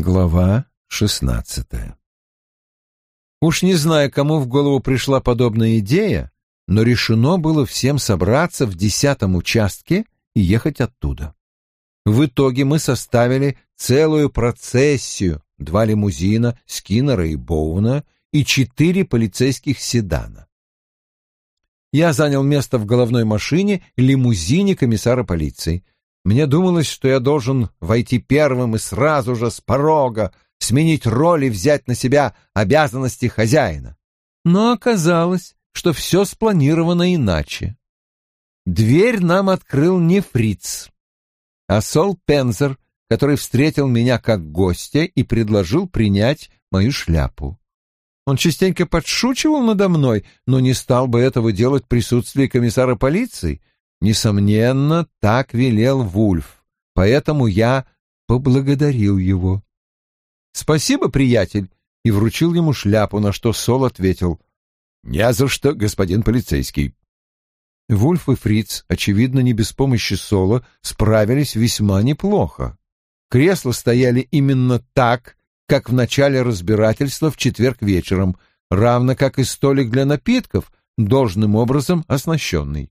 Глава шестнадцатая Уж не знаю, кому в голову пришла подобная идея, но решено было всем собраться в десятом участке и ехать оттуда. В итоге мы составили целую процессию, два лимузина, Скиннера и Боуна и четыре полицейских седана. Я занял место в головной машине лимузине комиссара полиции — мне думалось, что я должен войти первым и сразу же с порога сменить роль и взять на себя обязанности хозяина. Но оказалось, что все спланировано иначе. Дверь нам открыл не фриц, а Сол Пензер, который встретил меня как гостя и предложил принять мою шляпу. Он частенько подшучивал надо мной, но не стал бы этого делать в присутствии комиссара полиции — Несомненно, так велел Вульф, поэтому я поблагодарил его. «Спасибо, приятель!» и вручил ему шляпу, на что Сол ответил. «Не за что, господин полицейский». Вульф и Фриц, очевидно, не без помощи Сола, справились весьма неплохо. Кресла стояли именно так, как в начале разбирательства в четверг вечером, равно как и столик для напитков, должным образом оснащенный.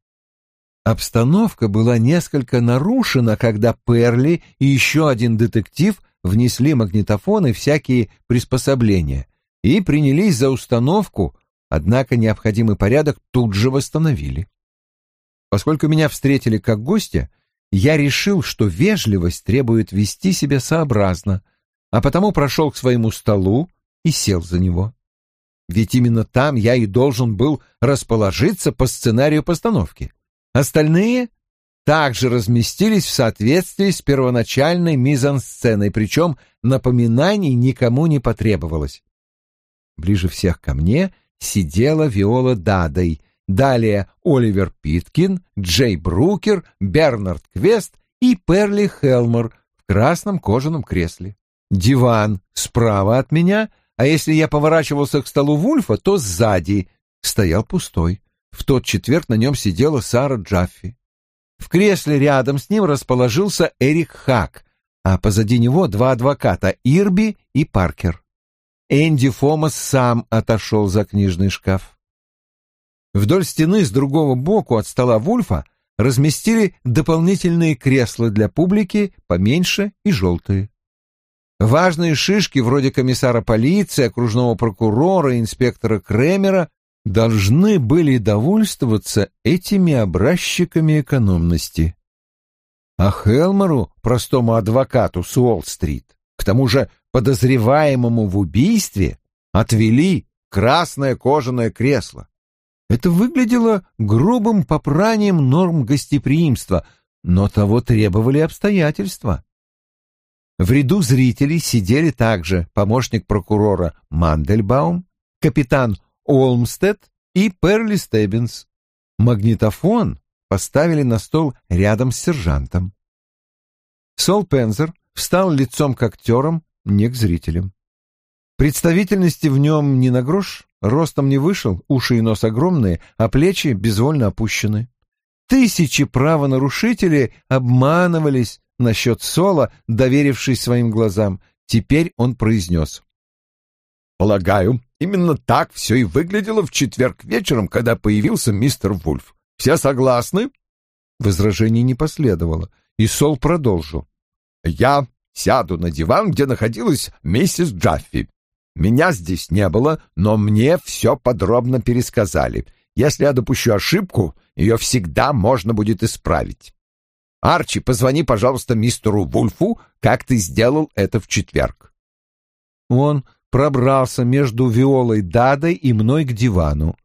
Обстановка была несколько нарушена, когда Перли и еще один детектив внесли магнитофоны всякие приспособления и принялись за установку, однако необходимый порядок тут же восстановили. Поскольку меня встретили как гостя, я решил, что вежливость требует вести себя сообразно, а потому прошел к своему столу и сел за него. Ведь именно там я и должен был расположиться по сценарию постановки. Остальные также разместились в соответствии с первоначальной мизансценой, причем напоминаний никому не потребовалось. Ближе всех ко мне сидела Виола Дадой, далее Оливер Питкин, Джей Брукер, Бернард Квест и Перли Хелмор в красном кожаном кресле. Диван справа от меня, а если я поворачивался к столу Вульфа, то сзади стоял пустой. В тот четверг на нем сидела Сара Джаффи. В кресле рядом с ним расположился Эрик Хак, а позади него два адвоката — Ирби и Паркер. Энди Фомас сам отошел за книжный шкаф. Вдоль стены с другого боку от стола Вульфа разместили дополнительные кресла для публики, поменьше и желтые. Важные шишки вроде комиссара полиции, окружного прокурора инспектора Кремера должны были довольствоваться этими образчиками экономности. А Хелмеру, простому адвокату с Уолл-стрит, к тому же подозреваемому в убийстве, отвели красное кожаное кресло. Это выглядело грубым попранием норм гостеприимства, но того требовали обстоятельства. В ряду зрителей сидели также помощник прокурора Мандельбаум, капитан Олмстед и Перли Стеббинс. Магнитофон поставили на стол рядом с сержантом. Сол Пензер встал лицом к актерам, не к зрителям. Представительности в нем не на грош, ростом не вышел, уши и нос огромные, а плечи безвольно опущены. Тысячи правонарушителей обманывались насчет Сола, доверившись своим глазам. Теперь он произнес. «Полагаю, Именно так все и выглядело в четверг вечером, когда появился мистер Вульф. Все согласны?» Возражений не последовало, и Сол продолжил. «Я сяду на диван, где находилась миссис Джаффи. Меня здесь не было, но мне все подробно пересказали. Если я допущу ошибку, ее всегда можно будет исправить. Арчи, позвони, пожалуйста, мистеру Вульфу, как ты сделал это в четверг». Он пробрался между Виолой Дадой и мной к дивану.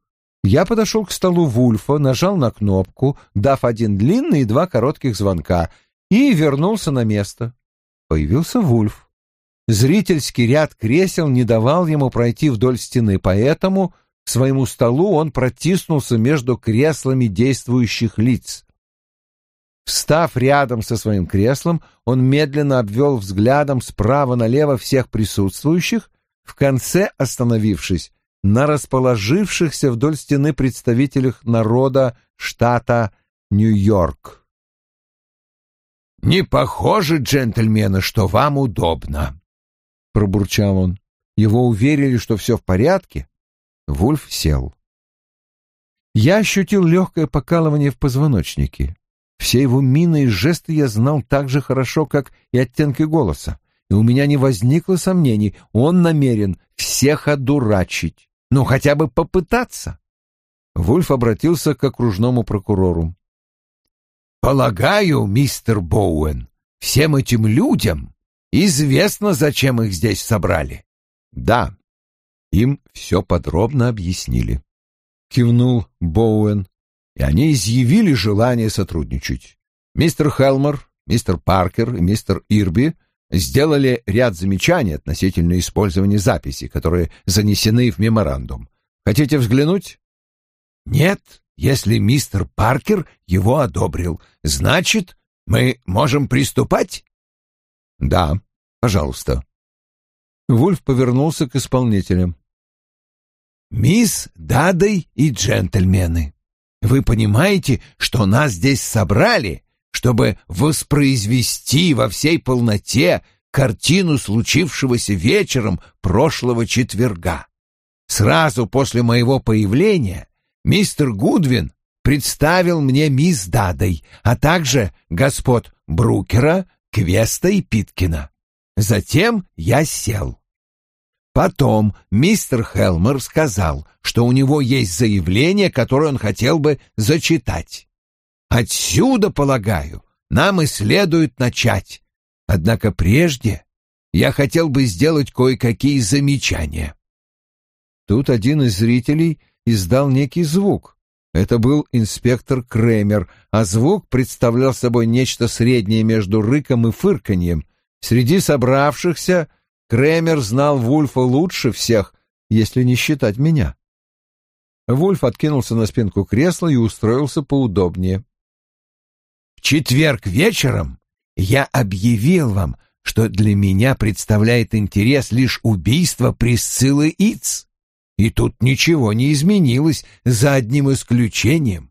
Я подошел к столу Вульфа, нажал на кнопку, дав один длинный и два коротких звонка, и вернулся на место. Появился Вульф. Зрительский ряд кресел не давал ему пройти вдоль стены, поэтому к своему столу он протиснулся между креслами действующих лиц. Встав рядом со своим креслом, он медленно обвел взглядом справа налево всех присутствующих в конце остановившись на расположившихся вдоль стены представителях народа штата Нью-Йорк. «Не похоже, джентльмены, что вам удобно», — пробурчал он. Его уверили, что все в порядке. Вульф сел. Я ощутил легкое покалывание в позвоночнике. Все его мины и жесты я знал так же хорошо, как и оттенки голоса и у меня не возникло сомнений, он намерен всех одурачить, но хотя бы попытаться. Вульф обратился к окружному прокурору. «Полагаю, мистер Боуэн, всем этим людям известно, зачем их здесь собрали». «Да, им все подробно объяснили», — кивнул Боуэн, и они изъявили желание сотрудничать. Мистер Хелмер, мистер Паркер и мистер Ирби — сделали ряд замечаний относительно использования записей, которые занесены в меморандум. Хотите взглянуть? Нет, если мистер Паркер его одобрил, значит, мы можем приступать? Да, пожалуйста. Вульф повернулся к исполнителям. Мисс Дадай и джентльмены, вы понимаете, что нас здесь собрали чтобы воспроизвести во всей полноте картину случившегося вечером прошлого четверга. Сразу после моего появления мистер Гудвин представил мне мисс Дадой, а также господ Брукера, Квеста и Питкина. Затем я сел. Потом мистер Хелмер сказал, что у него есть заявление, которое он хотел бы зачитать. Отсюда, полагаю, нам и следует начать. Однако прежде я хотел бы сделать кое-какие замечания. Тут один из зрителей издал некий звук. Это был инспектор Кремер, а звук представлял собой нечто среднее между рыком и фырканьем. Среди собравшихся Кремер знал Вульфа лучше всех, если не считать меня. Вульф откинулся на спинку кресла и устроился поудобнее четверг вечером я объявил вам, что для меня представляет интерес лишь убийство Присциллы Иц. И тут ничего не изменилось, за одним исключением.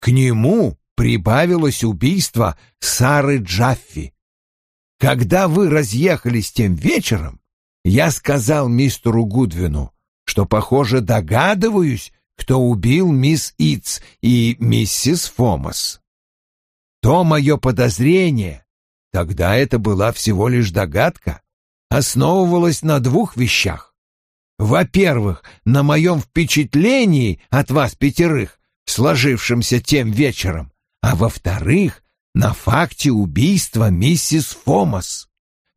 К нему прибавилось убийство Сары Джаффи. Когда вы разъехались тем вечером, я сказал мистеру Гудвину, что, похоже, догадываюсь, кто убил мисс Иц и миссис Фомас то мое подозрение, тогда это была всего лишь догадка, основывалось на двух вещах. Во-первых, на моем впечатлении от вас пятерых, сложившемся тем вечером, а во-вторых, на факте убийства миссис Фомас.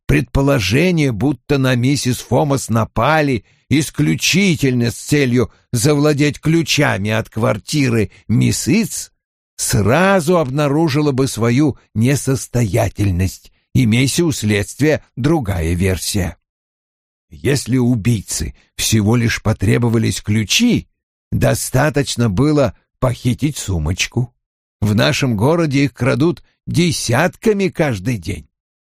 Предположение, будто на миссис Фомас напали исключительно с целью завладеть ключами от квартиры мисс Иц, сразу обнаружила бы свою несостоятельность, имейся у следствия другая версия. Если убийцы всего лишь потребовались ключи, достаточно было похитить сумочку. В нашем городе их крадут десятками каждый день.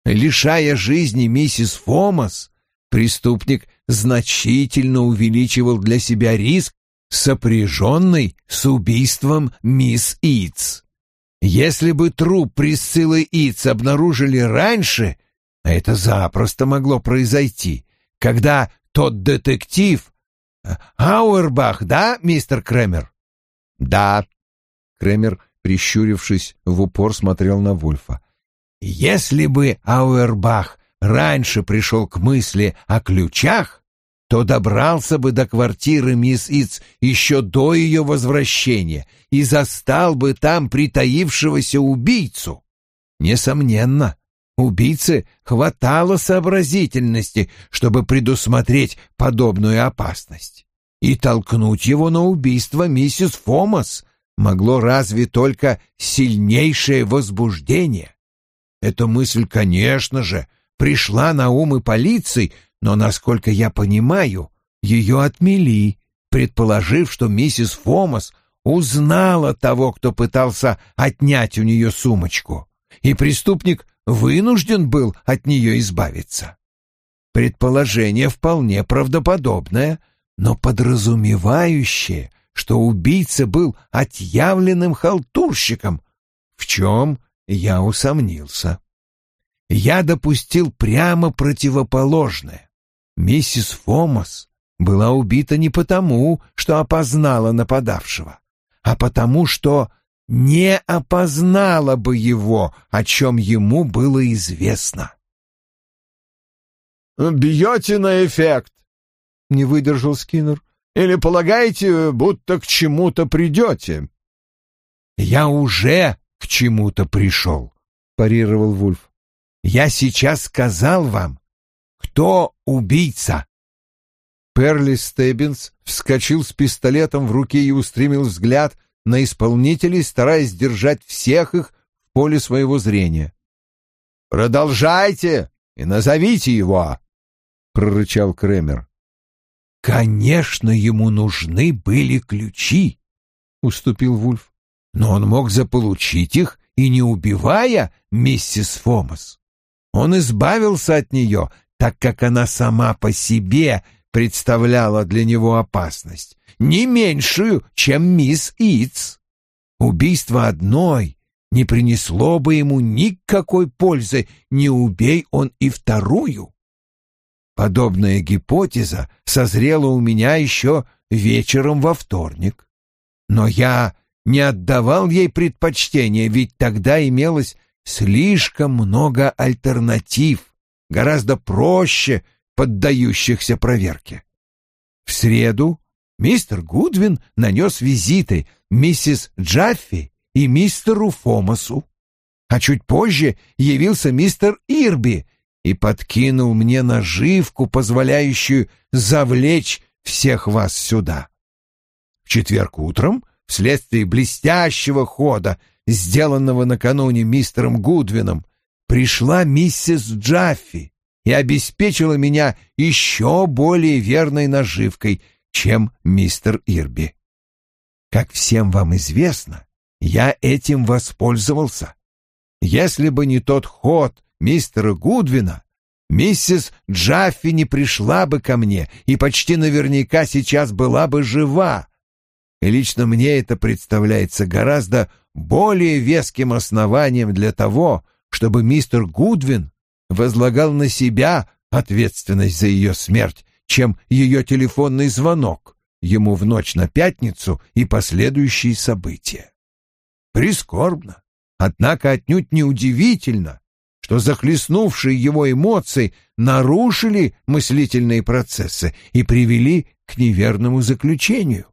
Лишая жизни миссис Фомас, преступник значительно увеличивал для себя риск сопряженной с убийством мисс Иц. Если бы труп Присциллы Иц обнаружили раньше, а это запросто могло произойти, когда тот детектив... Э, Ауэрбах, да, мистер Кремер? Да. Кремер, прищурившись в упор, смотрел на Вульфа. Если бы Ауэрбах раньше пришел к мысли о ключах, то добрался бы до квартиры мисс Иц еще до ее возвращения и застал бы там притаившегося убийцу. Несомненно, убийце хватало сообразительности, чтобы предусмотреть подобную опасность. И толкнуть его на убийство миссис Фомас могло разве только сильнейшее возбуждение. Эта мысль, конечно же, пришла на умы и полиции, но, насколько я понимаю, ее отмели, предположив, что миссис Фомас узнала того, кто пытался отнять у нее сумочку, и преступник вынужден был от нее избавиться. Предположение вполне правдоподобное, но подразумевающее, что убийца был отъявленным халтурщиком, в чем я усомнился. Я допустил прямо противоположное. Миссис Фомас была убита не потому, что опознала нападавшего, а потому, что не опознала бы его, о чем ему было известно. «Бьете на эффект», — не выдержал Скиннер. «Или полагаете, будто к чему-то придете?» «Я уже к чему-то пришел», — парировал Вульф. «Я сейчас сказал вам, кто убийца? Перли Стеббинс вскочил с пистолетом в руке и устремил взгляд на исполнителей, стараясь держать всех их в поле своего зрения. «Продолжайте и назовите его!» — прорычал Кремер. «Конечно, ему нужны были ключи!» — уступил Вульф. «Но он мог заполучить их, и не убивая миссис Фомас. Он избавился от нее, так как она сама по себе представляла для него опасность, не меньшую, чем мисс Иц. Убийство одной не принесло бы ему никакой пользы, не убей он и вторую. Подобная гипотеза созрела у меня еще вечером во вторник. Но я не отдавал ей предпочтения, ведь тогда имелось слишком много альтернатив гораздо проще поддающихся проверке. В среду мистер Гудвин нанес визиты миссис Джаффи и мистеру Фомасу. А чуть позже явился мистер Ирби и подкинул мне наживку, позволяющую завлечь всех вас сюда. В четверг утром, вследствие блестящего хода, сделанного накануне мистером Гудвином, пришла миссис Джаффи и обеспечила меня еще более верной наживкой, чем мистер Ирби. Как всем вам известно, я этим воспользовался. Если бы не тот ход мистера Гудвина, миссис Джаффи не пришла бы ко мне и почти наверняка сейчас была бы жива. И лично мне это представляется гораздо более веским основанием для того, чтобы мистер Гудвин возлагал на себя ответственность за ее смерть, чем ее телефонный звонок ему в ночь на пятницу и последующие события. Прискорбно, однако отнюдь не удивительно, что захлестнувшие его эмоции нарушили мыслительные процессы и привели к неверному заключению.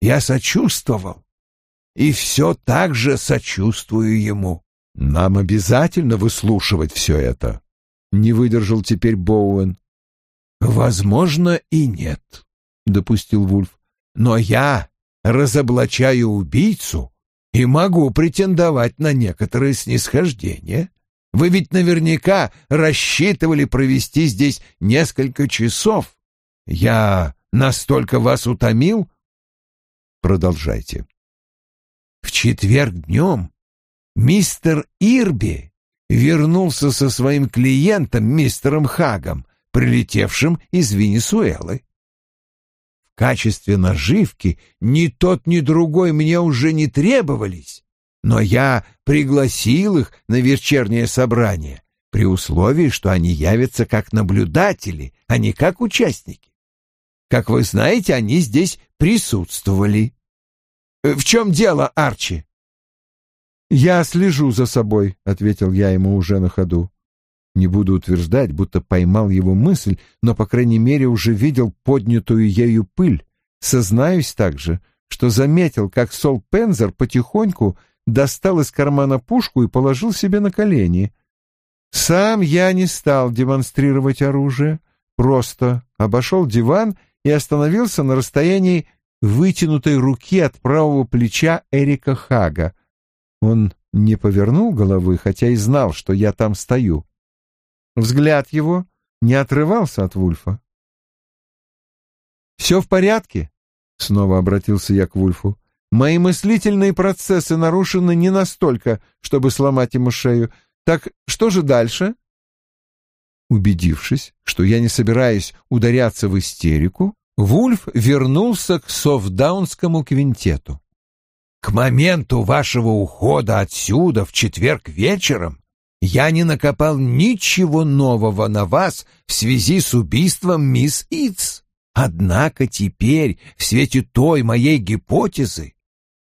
Я сочувствовал, и все так же сочувствую ему. «Нам обязательно выслушивать все это?» — не выдержал теперь Боуэн. «Возможно, и нет», — допустил Вульф. «Но я разоблачаю убийцу и могу претендовать на некоторые снисхождения. Вы ведь наверняка рассчитывали провести здесь несколько часов. Я настолько вас утомил?» «Продолжайте». «В четверг днем Мистер Ирби вернулся со своим клиентом, мистером Хагом, прилетевшим из Венесуэлы. В качестве наживки ни тот, ни другой мне уже не требовались, но я пригласил их на вечернее собрание при условии, что они явятся как наблюдатели, а не как участники. Как вы знаете, они здесь присутствовали. Э, в чем дело, Арчи? «Я слежу за собой», — ответил я ему уже на ходу. Не буду утверждать, будто поймал его мысль, но, по крайней мере, уже видел поднятую ею пыль. Сознаюсь также, что заметил, как Сол Пензер потихоньку достал из кармана пушку и положил себе на колени. Сам я не стал демонстрировать оружие, просто обошел диван и остановился на расстоянии вытянутой руки от правого плеча Эрика Хага, он не повернул головы, хотя и знал, что я там стою. Взгляд его не отрывался от Вульфа. «Все в порядке?» — снова обратился я к Вульфу. «Мои мыслительные процессы нарушены не настолько, чтобы сломать ему шею. Так что же дальше?» Убедившись, что я не собираюсь ударяться в истерику, Вульф вернулся к софдаунскому квинтету. К моменту вашего ухода отсюда в четверг вечером я не накопал ничего нового на вас в связи с убийством мисс Иц. Однако теперь, в свете той моей гипотезы,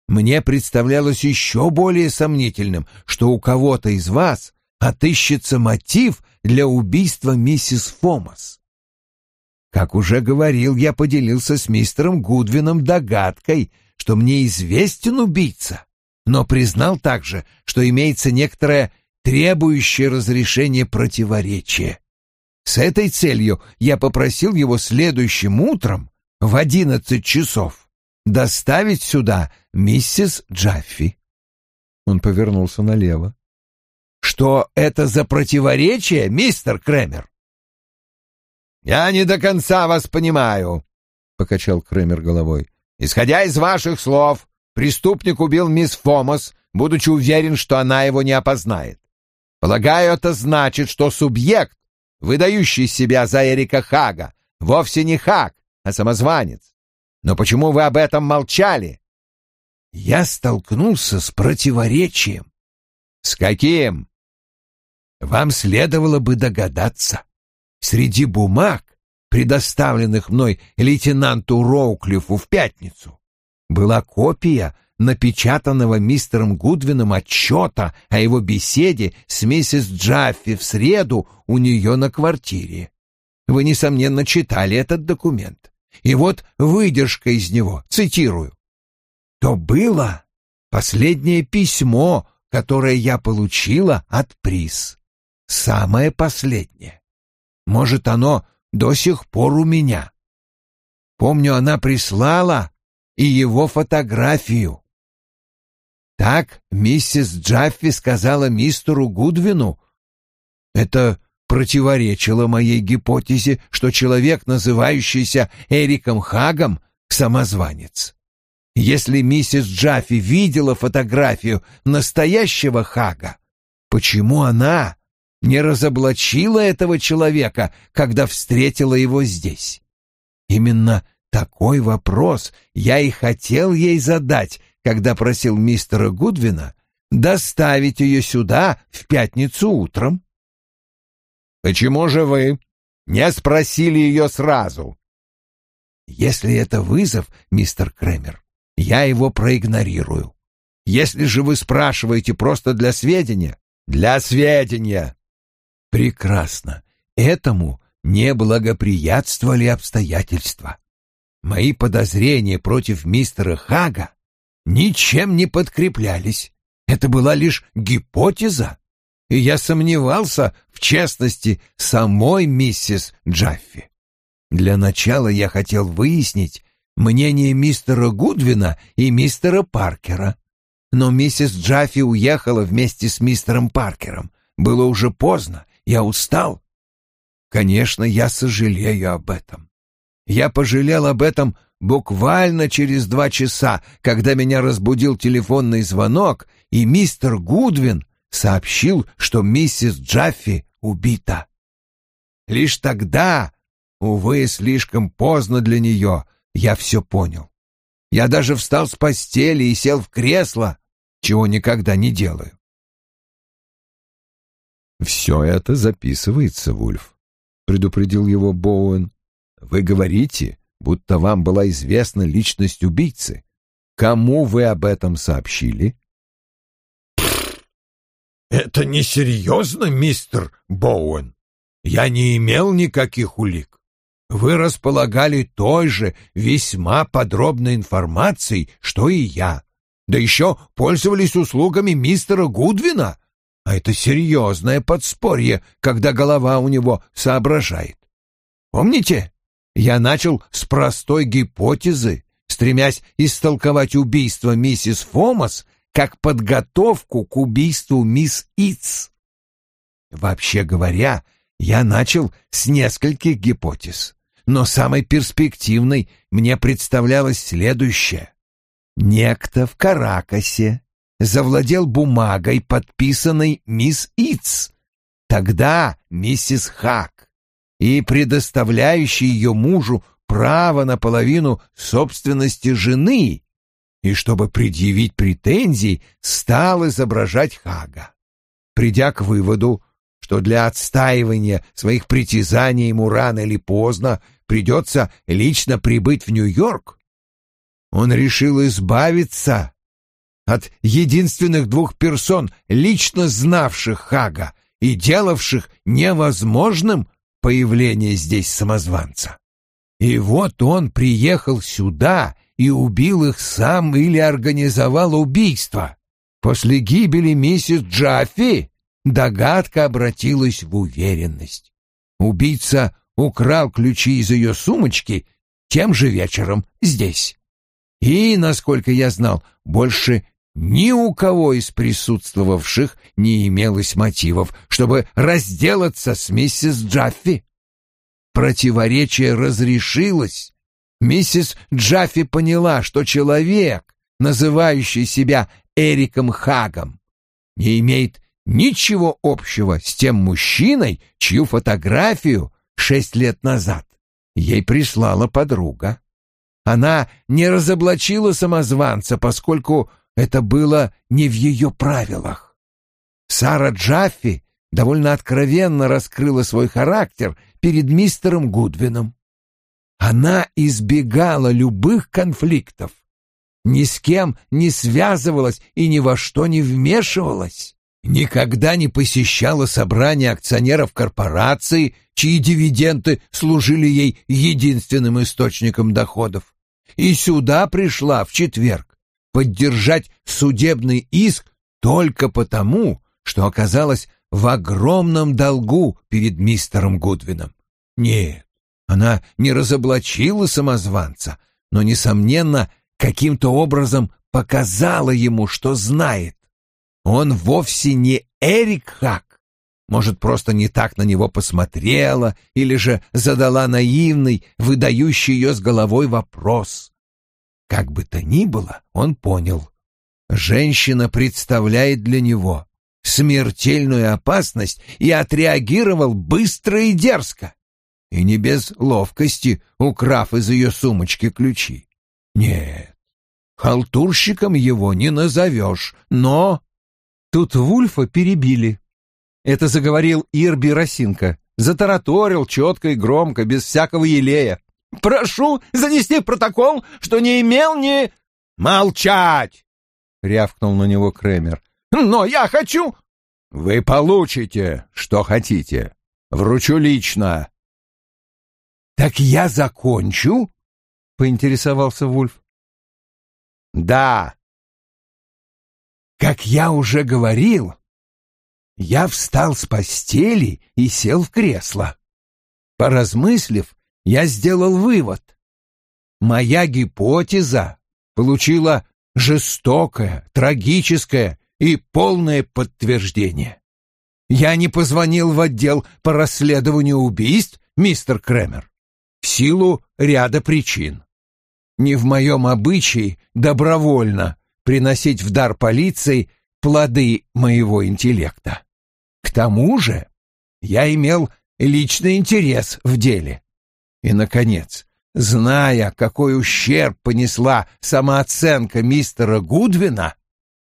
мне представлялось еще более сомнительным, что у кого-то из вас отыщется мотив для убийства миссис Фомас. Как уже говорил, я поделился с мистером Гудвином догадкой, что мне известен убийца, но признал также, что имеется некоторое требующее разрешение противоречие. С этой целью я попросил его следующим утром в одиннадцать часов доставить сюда миссис Джаффи. Он повернулся налево. «Что это за противоречие, мистер Кремер?» Я не до конца вас понимаю, покачал Крымер головой. Исходя из ваших слов, преступник убил мисс Фомас, будучи уверен, что она его не опознает. Полагаю, это значит, что субъект, выдающий себя за Эрика Хага, вовсе не Хаг, а самозванец. Но почему вы об этом молчали? Я столкнулся с противоречием. С каким? Вам следовало бы догадаться среди бумаг, предоставленных мной лейтенанту Роуклифу в пятницу, была копия напечатанного мистером Гудвином отчета о его беседе с миссис Джаффи в среду у нее на квартире. Вы, несомненно, читали этот документ. И вот выдержка из него, цитирую. «То было последнее письмо, которое я получила от приз. Самое последнее. Может, оно до сих пор у меня. Помню, она прислала и его фотографию. Так миссис Джаффи сказала мистеру Гудвину. Это противоречило моей гипотезе, что человек, называющийся Эриком Хагом, самозванец. Если миссис Джаффи видела фотографию настоящего Хага, почему она не разоблачила этого человека, когда встретила его здесь? Именно такой вопрос я и хотел ей задать, когда просил мистера Гудвина доставить ее сюда в пятницу утром. «Почему же вы не спросили ее сразу?» «Если это вызов, мистер Кремер, я его проигнорирую. Если же вы спрашиваете просто для сведения...» «Для сведения!» Прекрасно. Этому не благоприятствовали обстоятельства. Мои подозрения против мистера Хага ничем не подкреплялись. Это была лишь гипотеза, и я сомневался в честности самой миссис Джаффи. Для начала я хотел выяснить мнение мистера Гудвина и мистера Паркера. Но миссис Джаффи уехала вместе с мистером Паркером. Было уже поздно, я устал. Конечно, я сожалею об этом. Я пожалел об этом буквально через два часа, когда меня разбудил телефонный звонок, и мистер Гудвин сообщил, что миссис Джаффи убита. Лишь тогда, увы, слишком поздно для нее, я все понял. Я даже встал с постели и сел в кресло, чего никогда не делаю. «Все это записывается, Вульф», — предупредил его Боуэн. «Вы говорите, будто вам была известна личность убийцы. Кому вы об этом сообщили?» «Это несерьезно, мистер Боуэн. Я не имел никаких улик. Вы располагали той же весьма подробной информацией, что и я. Да еще пользовались услугами мистера Гудвина а это серьезное подспорье, когда голова у него соображает. Помните, я начал с простой гипотезы, стремясь истолковать убийство миссис Фомас как подготовку к убийству мисс Иц. Вообще говоря, я начал с нескольких гипотез, но самой перспективной мне представлялось следующее. Некто в Каракасе завладел бумагой, подписанной мисс Иц, тогда миссис Хак, и предоставляющей ее мужу право на половину собственности жены, и чтобы предъявить претензии, стал изображать Хага. Придя к выводу, что для отстаивания своих притязаний ему рано или поздно придется лично прибыть в Нью-Йорк, он решил избавиться от единственных двух персон, лично знавших Хага и делавших невозможным появление здесь самозванца. И вот он приехал сюда и убил их сам или организовал убийство. После гибели миссис Джаффи догадка обратилась в уверенность. Убийца украл ключи из ее сумочки тем же вечером здесь. И, насколько я знал, больше ни у кого из присутствовавших не имелось мотивов, чтобы разделаться с миссис Джаффи. Противоречие разрешилось. Миссис Джаффи поняла, что человек, называющий себя Эриком Хагом, не имеет ничего общего с тем мужчиной, чью фотографию шесть лет назад ей прислала подруга. Она не разоблачила самозванца, поскольку это было не в ее правилах. Сара Джаффи довольно откровенно раскрыла свой характер перед мистером Гудвином. Она избегала любых конфликтов, ни с кем не связывалась и ни во что не вмешивалась, никогда не посещала собрания акционеров корпорации, чьи дивиденды служили ей единственным источником доходов. И сюда пришла в четверг поддержать судебный иск только потому, что оказалась в огромном долгу перед мистером Гудвином. Нет, она не разоблачила самозванца, но, несомненно, каким-то образом показала ему, что знает. Он вовсе не Эрик Хак. Может, просто не так на него посмотрела или же задала наивный, выдающий ее с головой вопрос. Как бы то ни было, он понял. Женщина представляет для него смертельную опасность и отреагировал быстро и дерзко. И не без ловкости, украв из ее сумочки ключи. Нет, халтурщиком его не назовешь, но... Тут Вульфа перебили. Это заговорил Ирби Росинка. Затараторил четко и громко, без всякого елея. Прошу занести протокол, что не имел ни...» «Молчать!» — рявкнул на него Кремер. «Но я хочу...» «Вы получите, что хотите. Вручу лично». «Так я закончу?» — поинтересовался Вульф. «Да». «Как я уже говорил, я встал с постели и сел в кресло. Поразмыслив, я сделал вывод. Моя гипотеза получила жестокое, трагическое и полное подтверждение. Я не позвонил в отдел по расследованию убийств, мистер Кремер, в силу ряда причин. Не в моем обычае добровольно приносить в дар полиции плоды моего интеллекта. К тому же я имел личный интерес в деле. И, наконец, зная, какой ущерб понесла самооценка мистера Гудвина,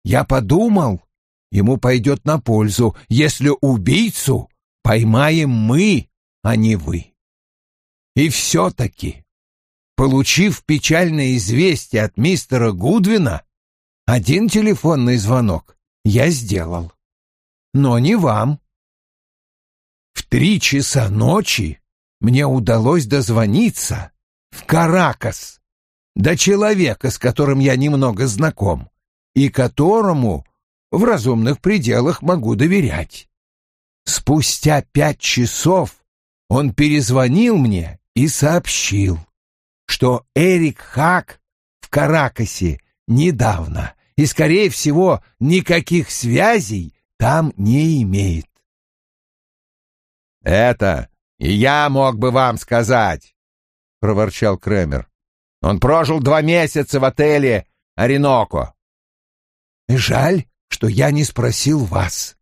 я подумал, ему пойдет на пользу, если убийцу поймаем мы, а не вы. И все-таки, получив печальное известие от мистера Гудвина, один телефонный звонок я сделал. Но не вам. В три часа ночи мне удалось дозвониться в Каракас до человека, с которым я немного знаком и которому в разумных пределах могу доверять. Спустя пять часов он перезвонил мне и сообщил, что Эрик Хак в Каракасе недавно и, скорее всего, никаких связей там не имеет. «Это «И я мог бы вам сказать», — проворчал Кремер. «Он прожил два месяца в отеле Ореноко». «Жаль, что я не спросил вас.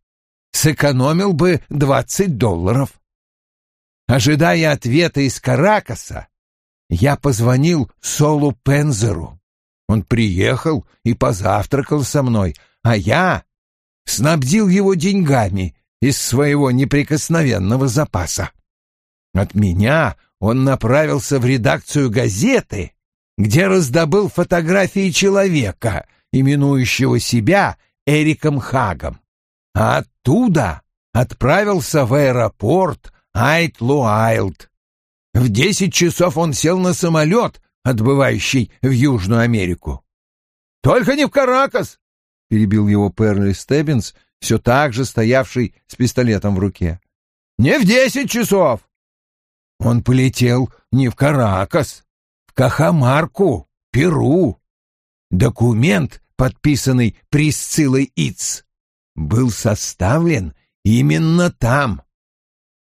Сэкономил бы двадцать долларов». Ожидая ответа из Каракаса, я позвонил Солу Пензеру. Он приехал и позавтракал со мной, а я снабдил его деньгами из своего неприкосновенного запаса. От меня он направился в редакцию газеты, где раздобыл фотографии человека, именующего себя Эриком Хагом. А оттуда отправился в аэропорт Айт-Луайлд. В десять часов он сел на самолет, отбывающий в Южную Америку. «Только не в Каракас!» — перебил его Перли Стеббинс, все так же стоявший с пистолетом в руке. «Не в десять часов, он полетел не в Каракас, в Кахамарку, Перу. Документ, подписанный Присциллой Иц, был составлен именно там.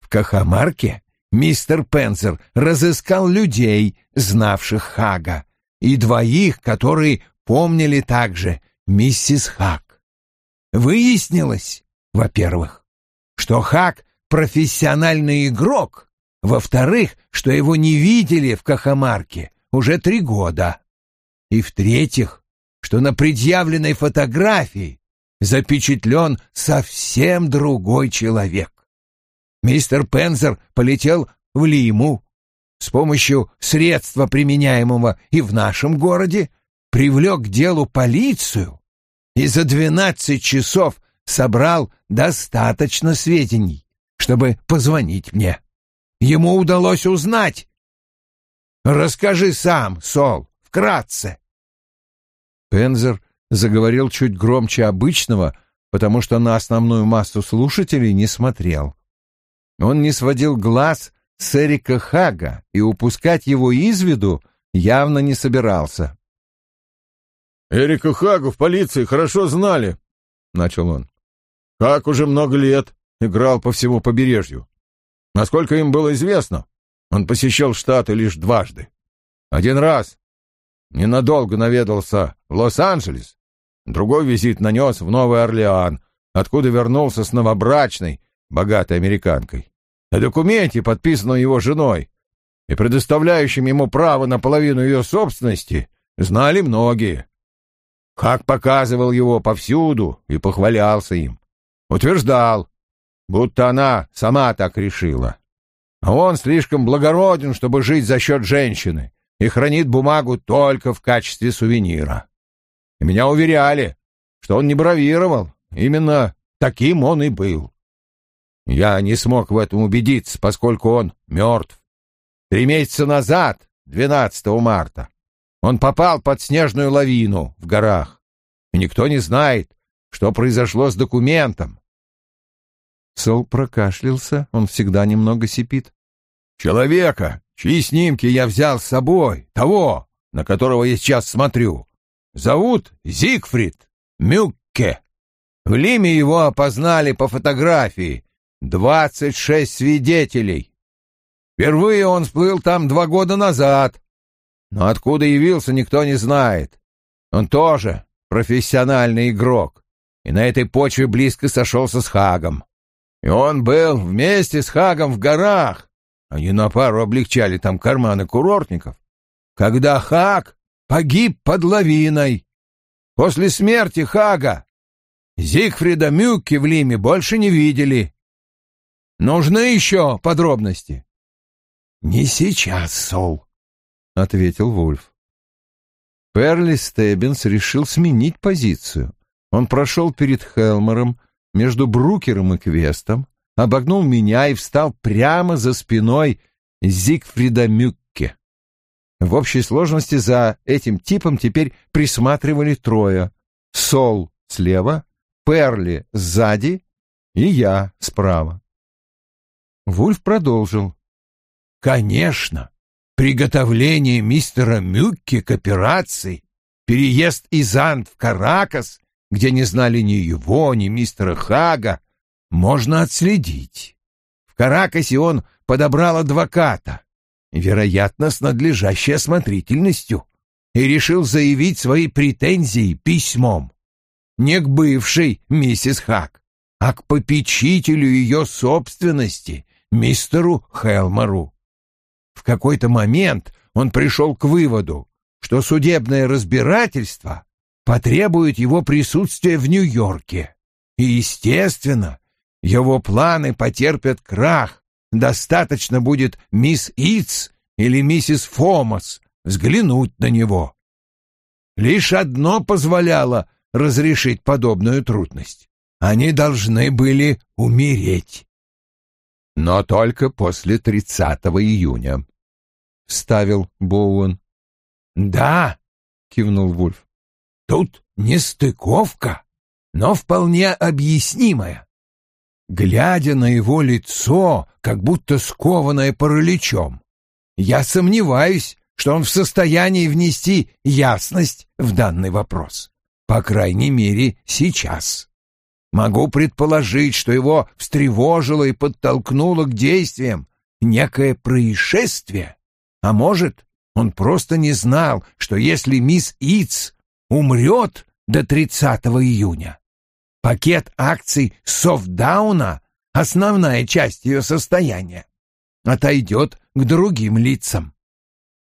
В Кахамарке мистер Пензер разыскал людей, знавших Хага, и двоих, которые помнили также миссис Хаг. Выяснилось, во-первых, что Хаг профессиональный игрок — во-вторых, что его не видели в Кахамарке уже три года. И в-третьих, что на предъявленной фотографии запечатлен совсем другой человек. Мистер Пензер полетел в Лиму. С помощью средства, применяемого и в нашем городе, привлек к делу полицию и за двенадцать часов собрал достаточно сведений, чтобы позвонить мне ему удалось узнать. Расскажи сам, Сол, вкратце. Пензер заговорил чуть громче обычного, потому что на основную массу слушателей не смотрел. Он не сводил глаз с Эрика Хага и упускать его из виду явно не собирался. «Эрика Хагу в полиции хорошо знали», — начал он. Как уже много лет играл по всему побережью. Насколько им было известно, он посещал Штаты лишь дважды. Один раз ненадолго наведался в Лос-Анджелес, другой визит нанес в Новый Орлеан, откуда вернулся с новобрачной, богатой американкой, на документе, подписанном его женой, и предоставляющем ему право на половину ее собственности, знали многие. Как показывал его повсюду и похвалялся им. Утверждал, будто она сама так решила. А он слишком благороден, чтобы жить за счет женщины, и хранит бумагу только в качестве сувенира. И меня уверяли, что он не бравировал, именно таким он и был. Я не смог в этом убедиться, поскольку он мертв. Три месяца назад, 12 марта, он попал под снежную лавину в горах. И никто не знает, что произошло с документом, Сол прокашлялся, он всегда немного сипит. «Человека, чьи снимки я взял с собой, того, на которого я сейчас смотрю, зовут Зигфрид Мюкке. В Лиме его опознали по фотографии. Двадцать шесть свидетелей. Впервые он всплыл там два года назад. Но откуда явился, никто не знает. Он тоже профессиональный игрок, и на этой почве близко сошелся с Хагом. И он был вместе с Хагом в горах. Они на пару облегчали там карманы курортников. Когда Хаг погиб под лавиной. После смерти Хага Зигфрида Мюкки в Лиме больше не видели. Нужны еще подробности? — Не сейчас, Сол, — ответил Вульф. Перли Стеббинс решил сменить позицию. Он прошел перед Хелмером, между Брукером и Квестом, обогнул меня и встал прямо за спиной Зигфрида Мюкке. В общей сложности за этим типом теперь присматривали трое. Сол слева, Перли сзади и я справа. Вульф продолжил. «Конечно, приготовление мистера Мюкки к операции, переезд из Ант в Каракас где не знали ни его, ни мистера Хага, можно отследить. В Каракасе он подобрал адвоката, вероятно, с надлежащей осмотрительностью, и решил заявить свои претензии письмом. Не к бывшей миссис Хаг, а к попечителю ее собственности, мистеру Хелмору. В какой-то момент он пришел к выводу, что судебное разбирательство потребует его присутствия в Нью-Йорке. И, естественно, его планы потерпят крах. Достаточно будет мисс Иц или миссис Фомас взглянуть на него. Лишь одно позволяло разрешить подобную трудность. Они должны были умереть. Но только после 30 июня, — вставил Боуэн. — Да, — кивнул Вульф. Тут нестыковка, но вполне объяснимая. Глядя на его лицо, как будто скованное параличом, я сомневаюсь, что он в состоянии внести ясность в данный вопрос. По крайней мере, сейчас. Могу предположить, что его встревожило и подтолкнуло к действиям некое происшествие, а может, он просто не знал, что если мисс Иц умрет до 30 июня. Пакет акций Софтдауна, основная часть ее состояния, отойдет к другим лицам.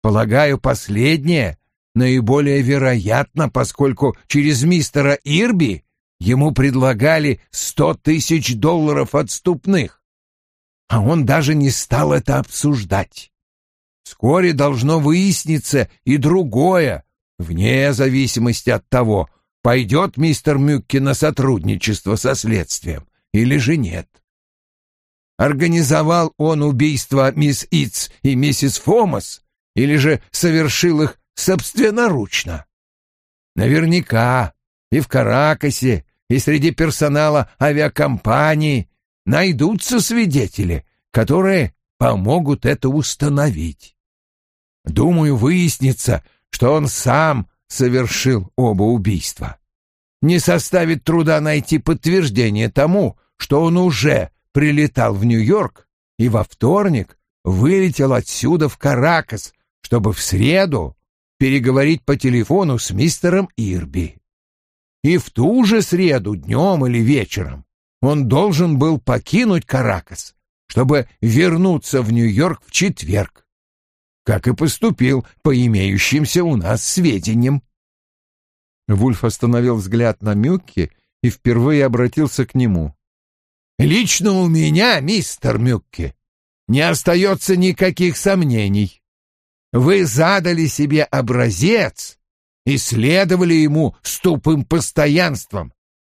Полагаю, последнее наиболее вероятно, поскольку через мистера Ирби ему предлагали сто тысяч долларов отступных, а он даже не стал это обсуждать. Вскоре должно выясниться и другое, вне зависимости от того, пойдет мистер Мюкки на сотрудничество со следствием или же нет. Организовал он убийство мисс Иц и миссис Фомас или же совершил их собственноручно? Наверняка и в Каракасе, и среди персонала авиакомпании найдутся свидетели, которые помогут это установить. Думаю, выяснится, что он сам совершил оба убийства. Не составит труда найти подтверждение тому, что он уже прилетал в Нью-Йорк и во вторник вылетел отсюда в Каракас, чтобы в среду переговорить по телефону с мистером Ирби. И в ту же среду, днем или вечером, он должен был покинуть Каракас, чтобы вернуться в Нью-Йорк в четверг как и поступил по имеющимся у нас сведениям. Вульф остановил взгляд на Мюкке и впервые обратился к нему. «Лично у меня, мистер Мюкке, не остается никаких сомнений. Вы задали себе образец и следовали ему с тупым постоянством.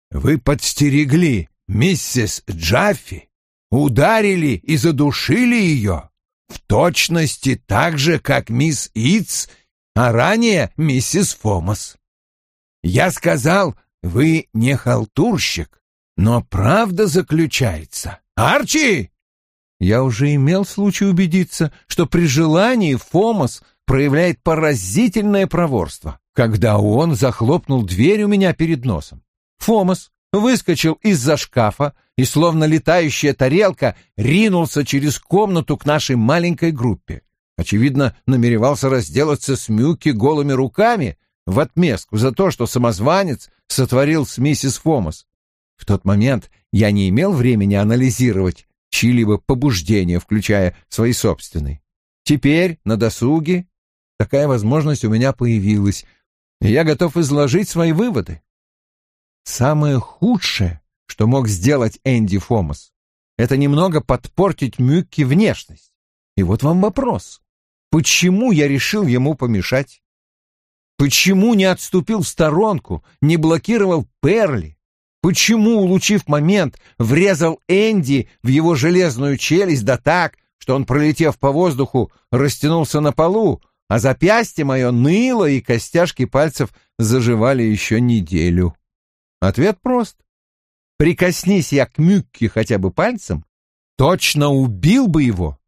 Вы подстерегли миссис Джаффи, ударили и задушили ее, в точности так же, как мисс Итс, а ранее миссис Фомас. Я сказал, вы не халтурщик, но правда заключается. Арчи! Я уже имел случай убедиться, что при желании Фомас проявляет поразительное проворство, когда он захлопнул дверь у меня перед носом. Фомас выскочил из-за шкафа, и, словно летающая тарелка, ринулся через комнату к нашей маленькой группе. Очевидно, намеревался разделаться с Мюки голыми руками в отместку за то, что самозванец сотворил с миссис Фомас. В тот момент я не имел времени анализировать чьи-либо побуждения, включая свои собственные. Теперь, на досуге, такая возможность у меня появилась, и я готов изложить свои выводы. Самое худшее что мог сделать Энди Фомас. Это немного подпортить Мюкке внешность. И вот вам вопрос. Почему я решил ему помешать? Почему не отступил в сторонку, не блокировал Перли? Почему, улучив момент, врезал Энди в его железную челюсть да так, что он, пролетев по воздуху, растянулся на полу, а запястье мое ныло, и костяшки пальцев заживали еще неделю? Ответ прост. Прикоснись я к Мюкке хотя бы пальцем, точно убил бы его.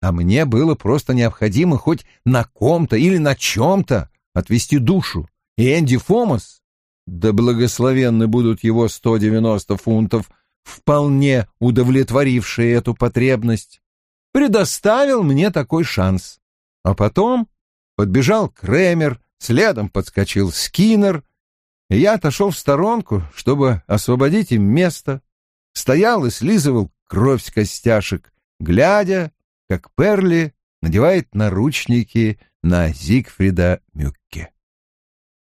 А мне было просто необходимо хоть на ком-то или на чем-то отвести душу. И Энди Фомас, да благословенны будут его 190 фунтов, вполне удовлетворившие эту потребность, предоставил мне такой шанс. А потом подбежал Кремер, следом подскочил Скиннер, я отошел в сторонку, чтобы освободить им место. Стоял и слизывал кровь с костяшек, глядя, как Перли надевает наручники на Зигфрида Мюкке.